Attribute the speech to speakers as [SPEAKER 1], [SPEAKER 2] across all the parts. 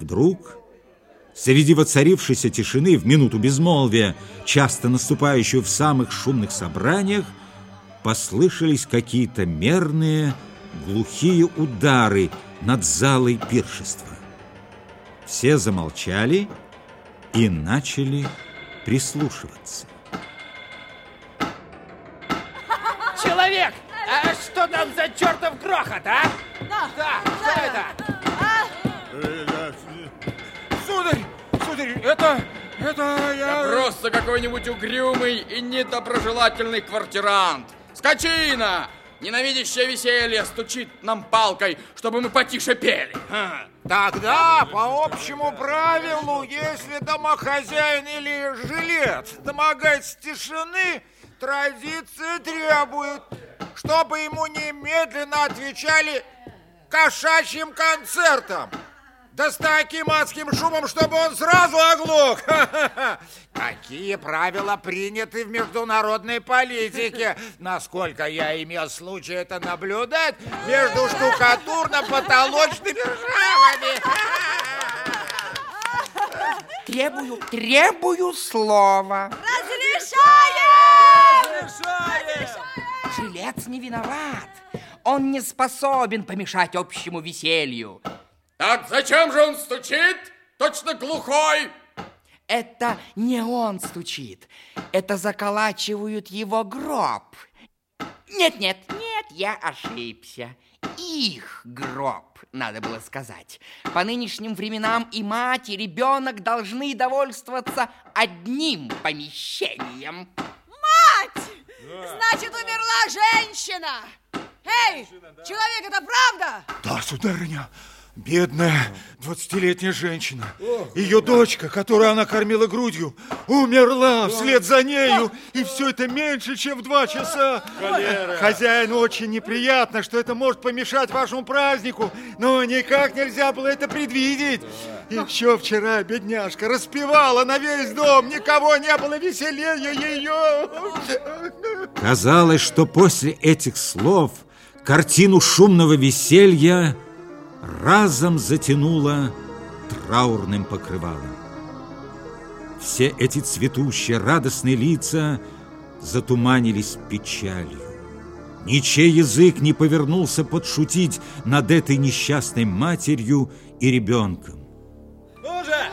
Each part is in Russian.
[SPEAKER 1] Вдруг, среди воцарившейся тишины в минуту безмолвия, часто наступающую в самых шумных собраниях, послышались какие-то мерные, глухие удары над залой пиршества. Все замолчали и начали прислушиваться.
[SPEAKER 2] Человек! А что там за чертов грохот, а?
[SPEAKER 3] Да,
[SPEAKER 2] Да,
[SPEAKER 3] да,
[SPEAKER 2] что это?
[SPEAKER 4] Сударь, сударь, это, это я...
[SPEAKER 5] Просто какой-нибудь угрюмый и недоброжелательный квартирант. Скотина! Ненавидящее веселье стучит нам палкой, чтобы мы потише пели.
[SPEAKER 4] Тогда, по общему правилу, если домохозяин или жилец домогается тишины, традиция требует, чтобы ему немедленно отвечали кошачьим концертом. Да с таким адским шумом, чтобы он сразу оглох. Такие правила приняты в международной политике. Насколько я имел случай это наблюдать между штукатурно-потолочными ржавами.
[SPEAKER 6] Требую, требую слова.
[SPEAKER 3] Разрешаем!
[SPEAKER 6] Жилец не виноват. Он не способен помешать общему веселью.
[SPEAKER 5] Так зачем же он стучит? Точно глухой.
[SPEAKER 6] Это не он стучит. Это заколачивают его гроб. Нет, нет, нет, я ошибся. Их гроб, надо было сказать. По нынешним временам и мать, и ребенок должны довольствоваться одним помещением.
[SPEAKER 3] Мать! Значит, умерла женщина! Эй, человек, это правда?
[SPEAKER 4] Да, сударыня, бедная двадцатилетняя женщина. Ее дочка, которую она кормила грудью, умерла вслед за нею. И все это меньше, чем в два часа. Хозяину очень неприятно, что это может помешать вашему празднику. Но никак нельзя было это предвидеть. Еще вчера бедняжка распевала на весь дом. Никого не было веселее ее.
[SPEAKER 1] Казалось, что после этих слов картину шумного веселья разом затянуло траурным покрывалом. Все эти цветущие, радостные лица затуманились печалью. Ничей язык не повернулся подшутить над этой несчастной матерью и ребенком.
[SPEAKER 2] Ну же!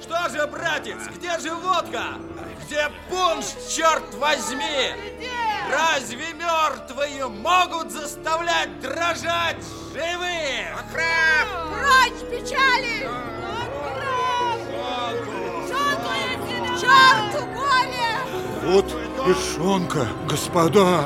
[SPEAKER 2] Что же, братец, где же водка? Где пунш, черт возьми? Разве мертвые могут заставлять дрожать живых?
[SPEAKER 3] Прочь печали! Черту горе!
[SPEAKER 4] Вот лишонка, господа.